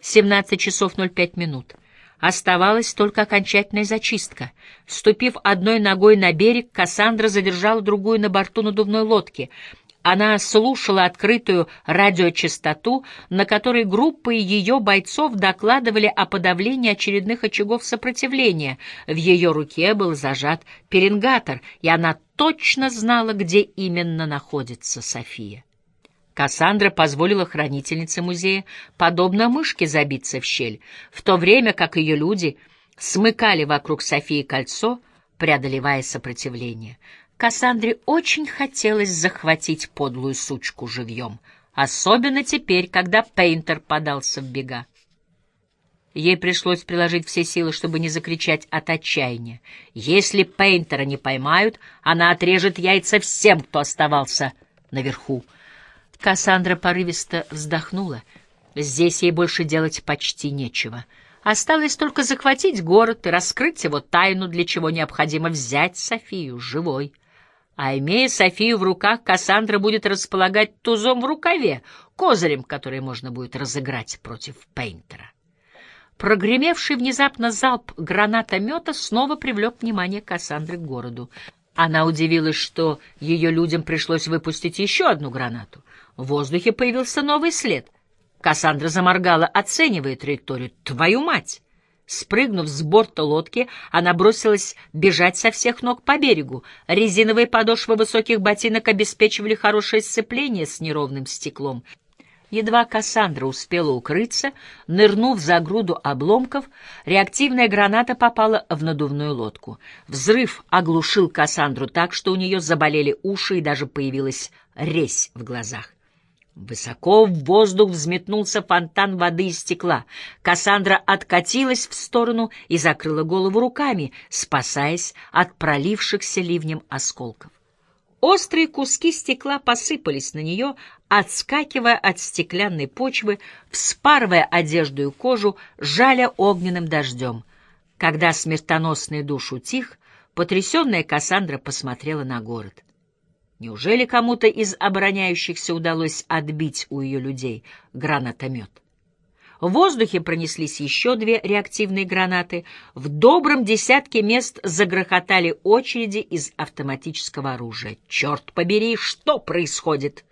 17 часов 05 минут. Оставалась только окончательная зачистка. Ступив одной ногой на берег, Кассандра задержала другую на борту надувной лодки. Она слушала открытую радиочастоту, на которой группы ее бойцов докладывали о подавлении очередных очагов сопротивления. В ее руке был зажат пеленгатор, и она точно знала, где именно находится София. Кассандра позволила хранительнице музея, подобно мышке, забиться в щель, в то время как ее люди смыкали вокруг Софии кольцо, преодолевая сопротивление. Кассандре очень хотелось захватить подлую сучку живьем, особенно теперь, когда Пейнтер подался в бега. Ей пришлось приложить все силы, чтобы не закричать от отчаяния. Если Пейнтера не поймают, она отрежет яйца всем, кто оставался наверху. Кассандра порывисто вздохнула. Здесь ей больше делать почти нечего. Осталось только захватить город и раскрыть его тайну, для чего необходимо взять Софию живой. А имея Софию в руках, Кассандра будет располагать тузом в рукаве, козырем, который можно будет разыграть против Пейнтера. Прогремевший внезапно залп гранатомета снова привлек внимание Кассандры к городу. Она удивилась, что ее людям пришлось выпустить еще одну гранату. В воздухе появился новый след. Кассандра заморгала, оценивая траекторию. «Твою мать!» Спрыгнув с борта лодки, она бросилась бежать со всех ног по берегу. Резиновые подошвы высоких ботинок обеспечивали хорошее сцепление с неровным стеклом. Едва Кассандра успела укрыться, нырнув за груду обломков, реактивная граната попала в надувную лодку. Взрыв оглушил Кассандру так, что у нее заболели уши и даже появилась резь в глазах. Высоко в воздух взметнулся фонтан воды и стекла. Кассандра откатилась в сторону и закрыла голову руками, спасаясь от пролившихся ливнем осколков. Острые куски стекла посыпались на нее, отскакивая от стеклянной почвы, вспарывая одежду и кожу, жаля огненным дождем. Когда смертоносный душ утих, потрясенная Кассандра посмотрела на город — Неужели кому-то из обороняющихся удалось отбить у ее людей гранатомет? В воздухе пронеслись еще две реактивные гранаты. В добром десятке мест загрохотали очереди из автоматического оружия. «Черт побери, что происходит?»